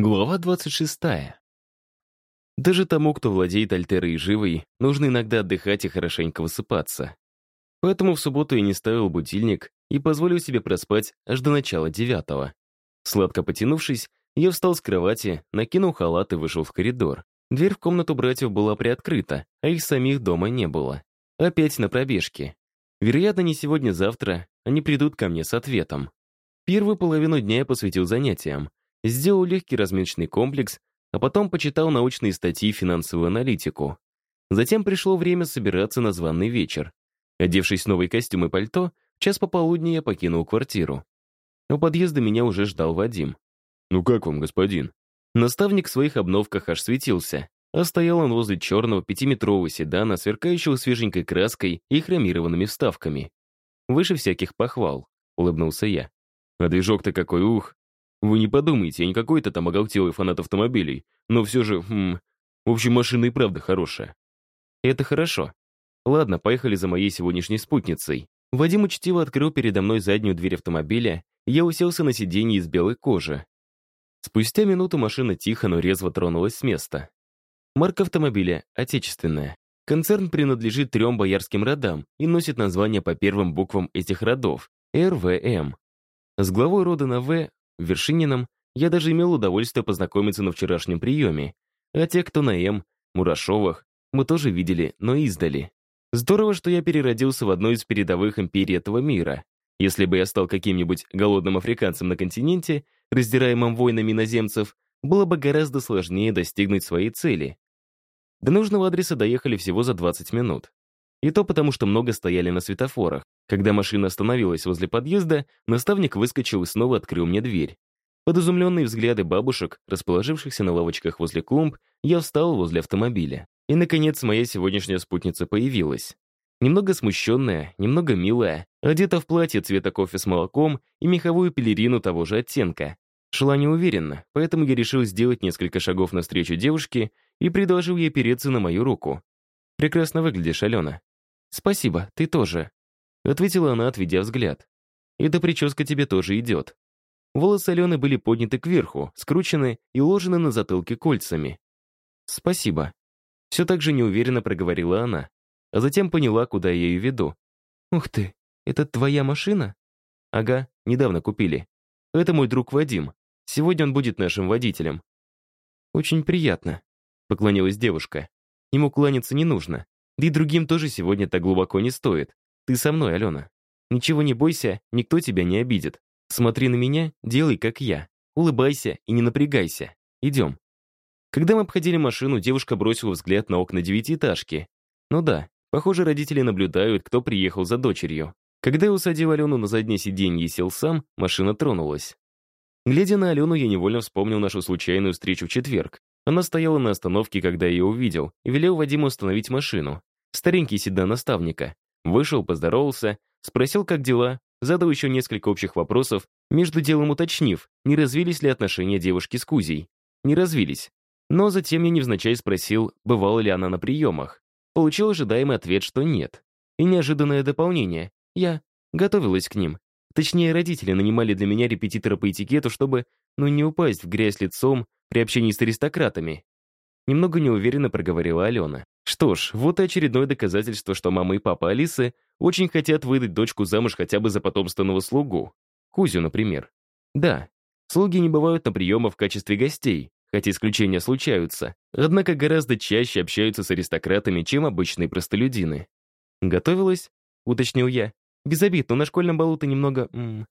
Глава 26. Даже тому, кто владеет Альтерой и Живой, нужно иногда отдыхать и хорошенько высыпаться. Поэтому в субботу я не ставил будильник и позволил себе проспать аж до начала девятого. Сладко потянувшись, я встал с кровати, накинул халат и вышел в коридор. Дверь в комнату братьев была приоткрыта, а их самих дома не было. Опять на пробежке. Вероятно, не сегодня-завтра они придут ко мне с ответом. Первую половину дня я посвятил занятиям, сделал легкий разминочный комплекс, а потом почитал научные статьи и финансовую аналитику. Затем пришло время собираться на званый вечер. Одевшись в новый костюм и пальто, в час пополудни я покинул квартиру. У подъезда меня уже ждал Вадим. «Ну как вам, господин?» Наставник в своих обновках аж светился, а стоял он возле черного пятиметрового седана, сверкающего свеженькой краской и хромированными вставками. «Выше всяких похвал», — улыбнулся я. «А движок-то какой ух! Вы не подумайте, я не какой-то там оголтелый фанат автомобилей, но все же, хм, в общем, машина и правда хорошая. Это хорошо. Ладно, поехали за моей сегодняшней спутницей. Вадим учтиво открыл передо мной заднюю дверь автомобиля, я уселся на сиденье из белой кожи. Спустя минуту машина тихо, но резво тронулась с места. Марка автомобиля отечественная. Концерн принадлежит трем боярским родам и носит название по первым буквам этих родов — РВМ. С главой рода на В Вершинином я даже имел удовольствие познакомиться на вчерашнем приеме, а те, кто на М, Мурашовых, мы тоже видели, но издали. Здорово, что я переродился в одной из передовых империй этого мира. Если бы я стал каким-нибудь голодным африканцем на континенте, раздираемым войнами иноземцев, было бы гораздо сложнее достигнуть своей цели. До нужного адреса доехали всего за 20 минут. И то потому, что много стояли на светофорах. Когда машина остановилась возле подъезда, наставник выскочил и снова открыл мне дверь. Под изумленные взгляды бабушек, расположившихся на лавочках возле клумб, я встал возле автомобиля. И, наконец, моя сегодняшняя спутница появилась. Немного смущенная, немного милая, одета в платье цвета кофе с молоком и меховую пелерину того же оттенка. Шла неуверенно, поэтому я решил сделать несколько шагов навстречу девушке и предложил ей переться на мою руку. «Прекрасно выглядишь, Алена». «Спасибо, ты тоже», — ответила она, отведя взгляд. «Эта прическа тебе тоже идет». Волосы Алены были подняты кверху, скручены и уложены на затылке кольцами. «Спасибо». Все так же неуверенно проговорила она, а затем поняла, куда я ее веду. «Ух ты, это твоя машина?» «Ага, недавно купили. Это мой друг Вадим. Сегодня он будет нашим водителем». «Очень приятно», — поклонилась девушка. Ему кланяться не нужно. Да и другим тоже сегодня так глубоко не стоит. Ты со мной, Алена. Ничего не бойся, никто тебя не обидит. Смотри на меня, делай как я. Улыбайся и не напрягайся. Идем. Когда мы обходили машину, девушка бросила взгляд на окна девятиэтажки. Ну да, похоже, родители наблюдают, кто приехал за дочерью. Когда я усадил Алену на заднее сиденье и сел сам, машина тронулась. Глядя на Алену, я невольно вспомнил нашу случайную встречу в четверг. Она стояла на остановке, когда я ее увидел, и велел Вадиму остановить машину. Старенький седан наставника. Вышел, поздоровался, спросил, как дела, задал еще несколько общих вопросов, между делом уточнив, не развились ли отношения девушки с Кузей. Не развились. Но затем я невзначай спросил, бывала ли она на приемах. Получил ожидаемый ответ, что нет. И неожиданное дополнение. Я готовилась к ним. Точнее, родители нанимали для меня репетитора по этикету, чтобы, ну, не упасть в грязь лицом при общении с аристократами. Немного неуверенно проговорила Алена. Что ж, вот и очередное доказательство, что мама и папа Алисы очень хотят выдать дочку замуж хотя бы за потомственного слугу. Кузю, например. Да, слуги не бывают на приемах в качестве гостей, хотя исключения случаются, однако гораздо чаще общаются с аристократами, чем обычные простолюдины. «Готовилась?» — уточнил я. «Без обид, но на школьном балу ты немного... М -м,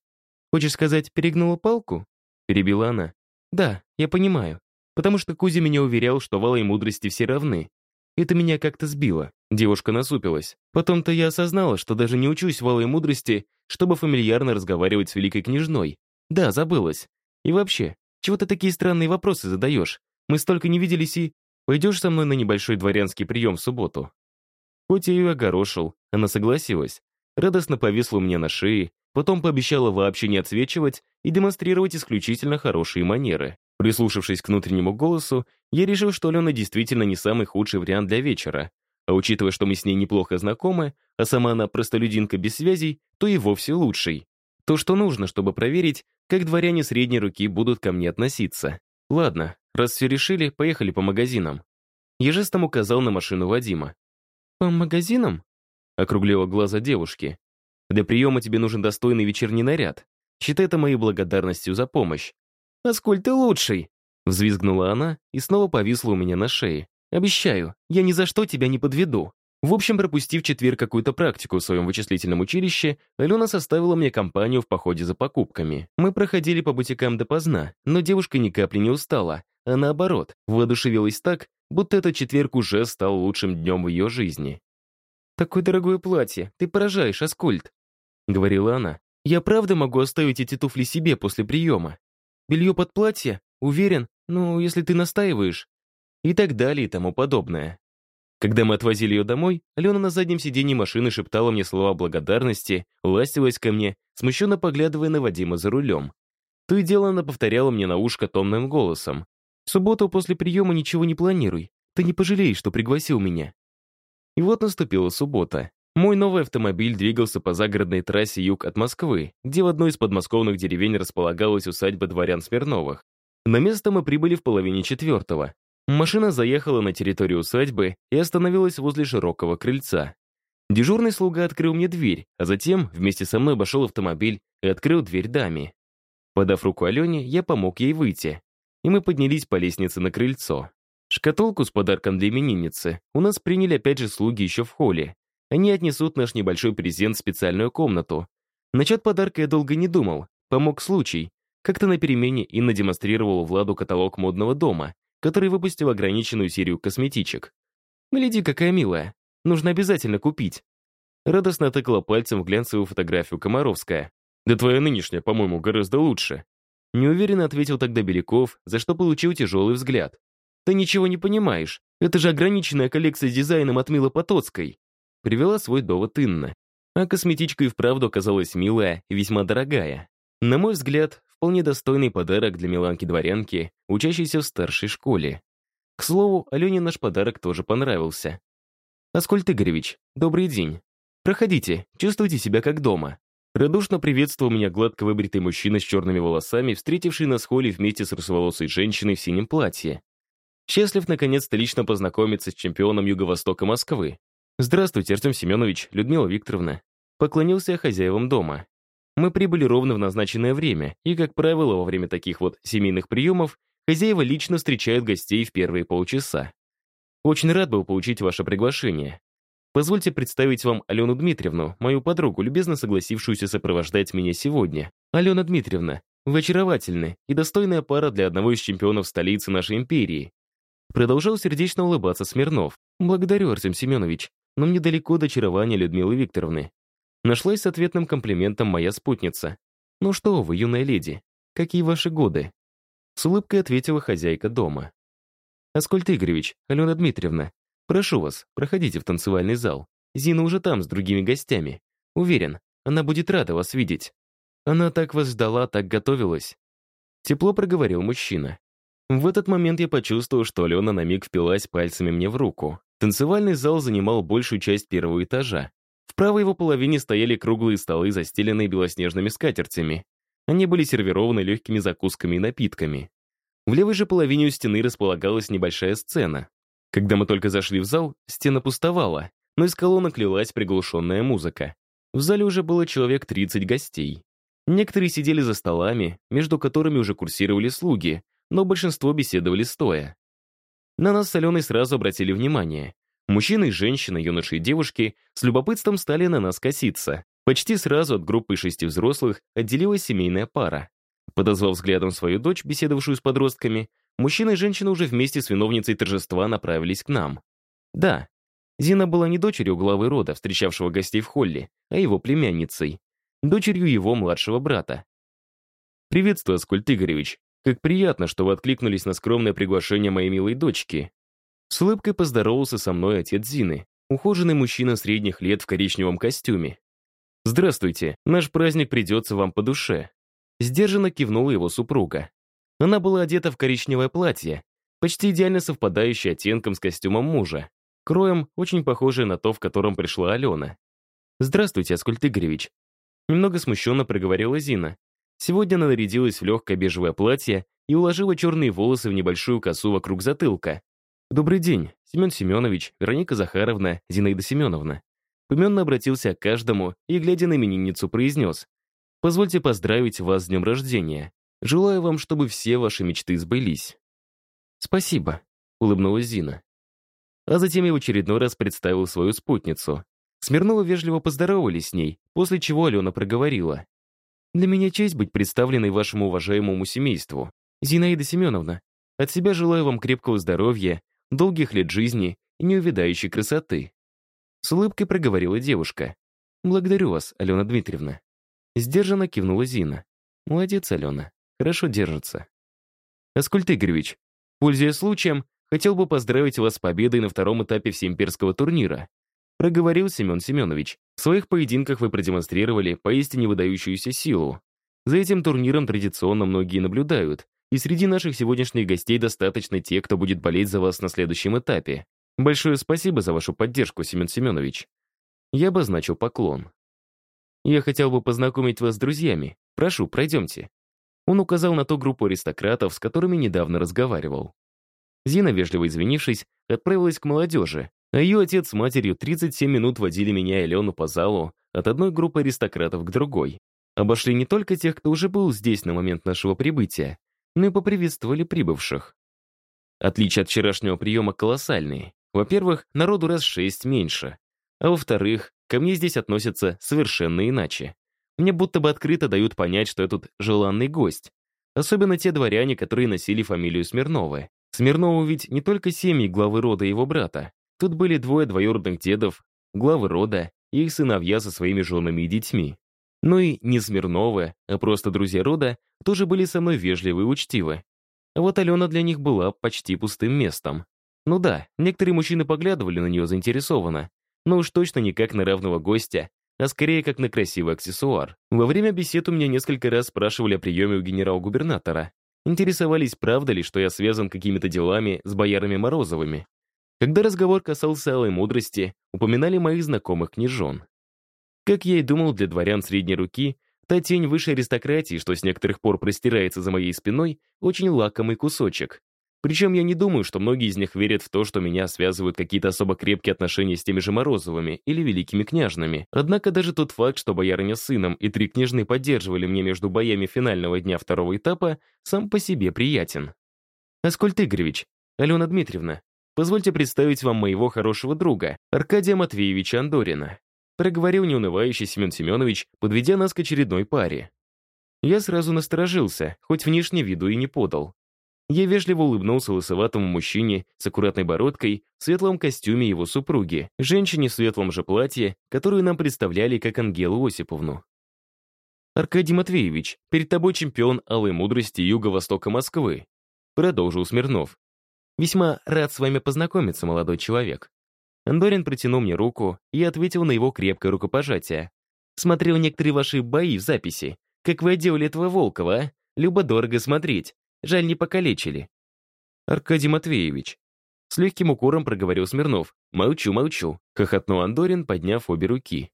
хочешь сказать, перегнула палку?» — перебила она. «Да, я понимаю, потому что Кузя меня уверял, что валы и мудрости все равны, это меня как-то сбило. Девушка насупилась. Потом-то я осознала, что даже не учусь валой мудрости, чтобы фамильярно разговаривать с великой княжной. Да, забылась. И вообще, чего ты такие странные вопросы задаешь? Мы столько не виделись и... Пойдешь со мной на небольшой дворянский прием в субботу?» Хоть я ее огорошил, она согласилась. Радостно повисла у меня на шее, потом пообещала вообще не отсвечивать и демонстрировать исключительно хорошие манеры. Прислушавшись к внутреннему голосу, я решил, что Алена действительно не самый худший вариант для вечера. А учитывая, что мы с ней неплохо знакомы, а сама она простолюдинка без связей, то и вовсе лучший. То, что нужно, чтобы проверить, как дворяне средней руки будут ко мне относиться. Ладно, раз все решили, поехали по магазинам. Я жестом указал на машину Вадима. «По магазинам?» — округлила глаза девушки. «Для приема тебе нужен достойный вечерний наряд. Считай это моей благодарностью за помощь». «Асколь, ты лучший!» — взвизгнула она и снова повисла у меня на шее. «Обещаю, я ни за что тебя не подведу». В общем, пропустив четверг какую-то практику в своем вычислительном училище, Алена составила мне компанию в походе за покупками. Мы проходили по бутикам допоздна, но девушка ни капли не устала, а наоборот, воодушевилась так, будто этот четверг уже стал лучшим днем в ее жизни. «Такое дорогое платье, ты поражаешь, Аскольд», — говорила она. «Я правда могу оставить эти туфли себе после приема? Белье под платье? Уверен? Ну, если ты настаиваешь». И так далее и тому подобное. Когда мы отвозили ее домой, Алена на заднем сиденье машины шептала мне слова благодарности, ластилась ко мне, смущенно поглядывая на Вадима за рулем. То и дело она повторяла мне на ушко томным голосом. «В субботу после приема ничего не планируй. Ты не пожалеешь, что пригласил меня». И вот наступила суббота. Мой новый автомобиль двигался по загородной трассе юг от Москвы, где в одной из подмосковных деревень располагалась усадьба дворян Смирновых. На место мы прибыли в половине четвертого. Машина заехала на территорию усадьбы и остановилась возле широкого крыльца. Дежурный слуга открыл мне дверь, а затем вместе со мной обошел автомобиль и открыл дверь даме. Подав руку Алене, я помог ей выйти, и мы поднялись по лестнице на крыльцо. Шкатулку с подарком для именинницы у нас приняли опять же слуги еще в холле. Они отнесут наш небольшой презент в специальную комнату. Насчет подарка я долго не думал, помог случай. Как-то на перемене Инна демонстрировала Владу каталог модного дома, который выпустил ограниченную серию косметичек. «Гляди, какая милая. Нужно обязательно купить». Радостно тыкала пальцем в глянцевую фотографию Комаровская. «Да твоя нынешняя, по-моему, гораздо лучше». Неуверенно ответил тогда Беляков, за что получил тяжелый взгляд. «Ты ничего не понимаешь. Это же ограниченная коллекция с дизайном от Мила Потоцкой». Привела свой довод Инна. А косметичка и вправду оказалась милая и весьма дорогая. На мой взгляд, вполне достойный подарок для Миланки-дворянки, учащейся в старшей школе. К слову, Алене наш подарок тоже понравился. «Аскольд Игоревич, добрый день. Проходите, чувствуйте себя как дома». Радушно приветствовал меня гладко выбритый мужчина с черными волосами, встретивший нас в холле вместе с русоволосой женщиной в синем платье. Счастлив, наконец-то, лично познакомиться с чемпионом Юго-Востока Москвы. «Здравствуйте, Артем Семенович, Людмила Викторовна». Поклонился я хозяевам дома. Мы прибыли ровно в назначенное время, и, как правило, во время таких вот семейных приемов хозяева лично встречают гостей в первые полчаса. Очень рад был получить ваше приглашение. Позвольте представить вам Алену Дмитриевну, мою подругу, любезно согласившуюся сопровождать меня сегодня. Алена Дмитриевна, вы очаровательны и достойная пара для одного из чемпионов столицы нашей империи. Продолжал сердечно улыбаться Смирнов. Благодарю, Артем Семенович, но мне далеко до очарования Людмилы Викторовны. Нашлась с ответным комплиментом моя спутница. «Ну что вы, юная леди, какие ваши годы?» С улыбкой ответила хозяйка дома. «Аскольд Игоревич, Алена Дмитриевна, прошу вас, проходите в танцевальный зал. Зина уже там с другими гостями. Уверен, она будет рада вас видеть. Она так вас ждала, так готовилась». Тепло проговорил мужчина. В этот момент я почувствовал, что Алена на миг впилась пальцами мне в руку. Танцевальный зал занимал большую часть первого этажа. В правой его половине стояли круглые столы, застеленные белоснежными скатертями. Они были сервированы легкими закусками и напитками. В левой же половине у стены располагалась небольшая сцена. Когда мы только зашли в зал, стена пустовала, но из колонок лилась приглушенная музыка. В зале уже было человек 30 гостей. Некоторые сидели за столами, между которыми уже курсировали слуги, но большинство беседовали стоя. На нас с Аленой сразу обратили внимание. Мужчины, женщины, юноши и девушки с любопытством стали на нас коситься. Почти сразу от группы шести взрослых отделилась семейная пара. Подозвав взглядом свою дочь, беседовавшую с подростками, мужчина и женщина уже вместе с виновницей торжества направились к нам. Да, Зина была не дочерью главы рода, встречавшего гостей в холле, а его племянницей, дочерью его младшего брата. «Приветствую, Аскольд Игоревич. Как приятно, что вы откликнулись на скромное приглашение моей милой дочки. С улыбкой поздоровался со мной отец Зины, ухоженный мужчина средних лет в коричневом костюме. «Здравствуйте, наш праздник придется вам по душе». Сдержанно кивнула его супруга. Она была одета в коричневое платье, почти идеально совпадающее оттенком с костюмом мужа, кроем очень похожее на то, в котором пришла Алена. «Здравствуйте, Аскольд Игоревич». Немного смущенно проговорила Зина. Сегодня она нарядилась в легкое бежевое платье и уложила черные волосы в небольшую косу вокруг затылка. «Добрый день, Семен Семенович, Вероника Захаровна, Зинаида Семеновна». Поменно обратился к каждому и, глядя на именинницу, произнес. «Позвольте поздравить вас с днем рождения. Желаю вам, чтобы все ваши мечты сбылись». «Спасибо», — улыбнулась Зина. А затем я в очередной раз представил свою спутницу. Смирнова вежливо поздоровались с ней, после чего Алена проговорила. «Для меня честь быть представленной вашему уважаемому семейству. Зинаида Семеновна, от себя желаю вам крепкого здоровья, долгих лет жизни и неувядающей красоты». С улыбкой проговорила девушка. «Благодарю вас, Алена Дмитриевна». Сдержанно кивнула Зина. «Молодец, Алена. Хорошо держится». «Аскольд Игоревич, пользуясь случаем, хотел бы поздравить вас с победой на втором этапе всеимперского турнира. Проговорил Семен Семенович. В своих поединках вы продемонстрировали поистине выдающуюся силу. За этим турниром традиционно многие наблюдают, и среди наших сегодняшних гостей достаточно тех, кто будет болеть за вас на следующем этапе. Большое спасибо за вашу поддержку, Семен Семенович. Я обозначил поклон. Я хотел бы познакомить вас с друзьями. Прошу, пройдемте. Он указал на ту группу аристократов, с которыми недавно разговаривал. Зина, вежливо извинившись, отправилась к молодежи, а ее отец с матерью 37 минут водили меня и Алену по залу от одной группы аристократов к другой. Обошли не только тех, кто уже был здесь на момент нашего прибытия, но и поприветствовали прибывших. Отличия от вчерашнего приема колоссальные. Во-первых, народу раз шесть меньше. А во-вторых, ко мне здесь относятся совершенно иначе. Мне будто бы открыто дают понять, что я тут желанный гость. Особенно те дворяне, которые носили фамилию Смирновы. Смирнову ведь не только семьи главы рода его брата. Тут были двое двоюродных дедов, главы рода и их сыновья со своими женами и детьми. Ну и не Смирновы, а просто друзья рода тоже были со мной вежливы и учтивы. А вот Алена для них была почти пустым местом. Ну да, некоторые мужчины поглядывали на нее заинтересованно, но уж точно не как на равного гостя, а скорее как на красивый аксессуар. Во время бесед у меня несколько раз спрашивали о приеме у генерал-губернатора. Интересовались, правда ли, что я связан какими-то делами с боярами Морозовыми. Когда разговор касался алой мудрости, упоминали моих знакомых княжон. Как я и думал, для дворян средней руки, та тень высшей аристократии, что с некоторых пор простирается за моей спиной, очень лакомый кусочек. Причем я не думаю, что многие из них верят в то, что меня связывают какие-то особо крепкие отношения с теми же Морозовыми или великими княжнами. Однако даже тот факт, что боярыня с сыном и три княжны поддерживали мне между боями финального дня второго этапа, сам по себе приятен. Аскольд Игоревич, Алена Дмитриевна, Позвольте представить вам моего хорошего друга, Аркадия Матвеевича Андорина. Проговорил неунывающий Семен Семенович, подведя нас к очередной паре. Я сразу насторожился, хоть внешне виду и не подал. Я вежливо улыбнулся лысоватому мужчине с аккуратной бородкой в светлом костюме его супруги, женщине в светлом же платье, которую нам представляли как Ангелу Осиповну. «Аркадий Матвеевич, перед тобой чемпион алой мудрости юго-востока Москвы», продолжил Смирнов. «Весьма рад с вами познакомиться, молодой человек». Андорин протянул мне руку и ответил на его крепкое рукопожатие. «Смотрел некоторые ваши бои в записи. Как вы отделали этого Волкова, а? Любо-дорого смотреть. Жаль, не покалечили». «Аркадий Матвеевич». С легким укором проговорил Смирнов. «Молчу, молчу», — хохотнул Андорин, подняв обе руки.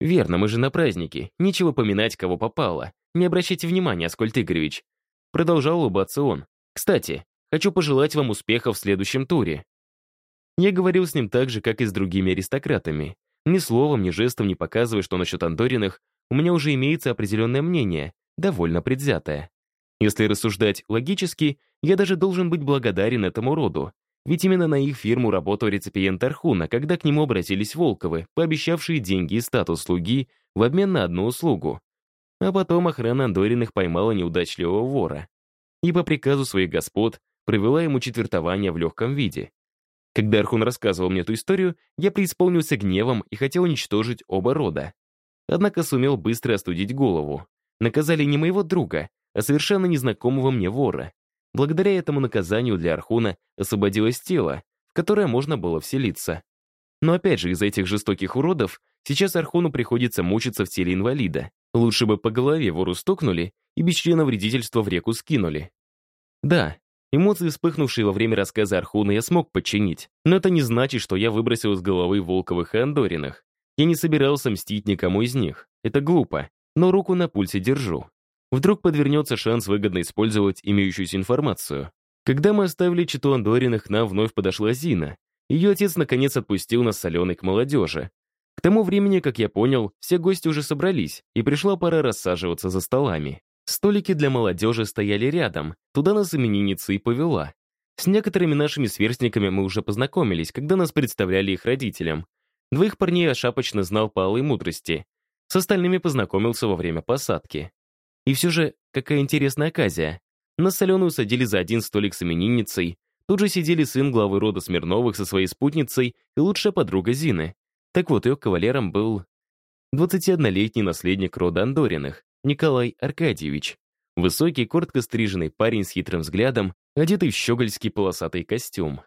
«Верно, мы же на празднике. Нечего поминать, кого попало. Не обращайте внимания, Аскольд Игоревич». Продолжал улыбаться он. «Кстати, Хочу пожелать вам успеха в следующем туре». Я говорил с ним так же, как и с другими аристократами. Ни словом, ни жестом не показывая, что насчет Андориных у меня уже имеется определенное мнение, довольно предвзятое. Если рассуждать логически, я даже должен быть благодарен этому роду, ведь именно на их фирму работал реципиент Архуна, когда к нему обратились Волковы, пообещавшие деньги и статус слуги в обмен на одну услугу. А потом охрана Андориных поймала неудачливого вора. И по приказу своих господ провела ему четвертование в легком виде. Когда Архун рассказывал мне эту историю, я преисполнился гневом и хотел уничтожить оба рода. Однако сумел быстро остудить голову. Наказали не моего друга, а совершенно незнакомого мне вора. Благодаря этому наказанию для Архуна освободилось тело, в которое можно было вселиться. Но опять же, из-за этих жестоких уродов сейчас Архуну приходится мучиться в теле инвалида. Лучше бы по голове вору стукнули и без члена вредительства в реку скинули. Да, Эмоции, вспыхнувшие во время рассказа Архуна, я смог подчинить. Но это не значит, что я выбросил из головы Волковых и Андориных. Я не собирался мстить никому из них. Это глупо. Но руку на пульсе держу. Вдруг подвернется шанс выгодно использовать имеющуюся информацию. Когда мы оставили читу Андориных, нам вновь подошла Зина. Ее отец наконец отпустил нас с к молодежи. К тому времени, как я понял, все гости уже собрались, и пришла пора рассаживаться за столами. Столики для молодежи стояли рядом, туда нас именинница и повела. С некоторыми нашими сверстниками мы уже познакомились, когда нас представляли их родителям. Двоих парней я шапочно знал по алой мудрости. С остальными познакомился во время посадки. И все же, какая интересная оказия. Нас с Аленой усадили за один столик с именинницей. Тут же сидели сын главы рода Смирновых со своей спутницей и лучшая подруга Зины. Так вот, ее кавалером был 21-летний наследник рода Андориных, Николай Аркадьевич. Высокий, коротко стриженный парень с хитрым взглядом, одетый в щегольский полосатый костюм.